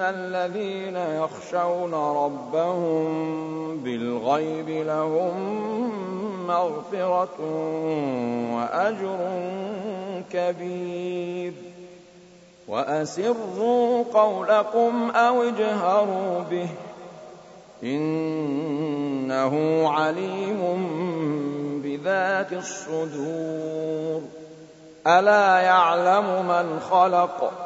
الذين يخشون ربهم بالغيب لهم مغفرة وأجر كبير وأسروا قولكم أو اجهروا به إنه عليم بذات الصدور ألا يعلم من خلق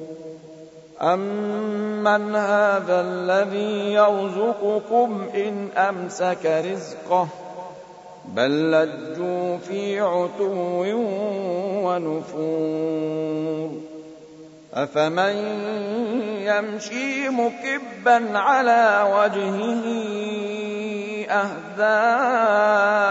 أمن هذا الذي يرزقكم إن أمسك رزقه بل لجوا في عتو ونفور أفمن يمشي مكبا على وجهه أهداء من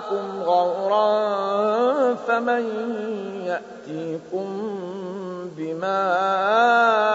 أَصْحَابَكُمْ غَوْرًا فَمَن يَأْتِيكُم بِمَاءٍ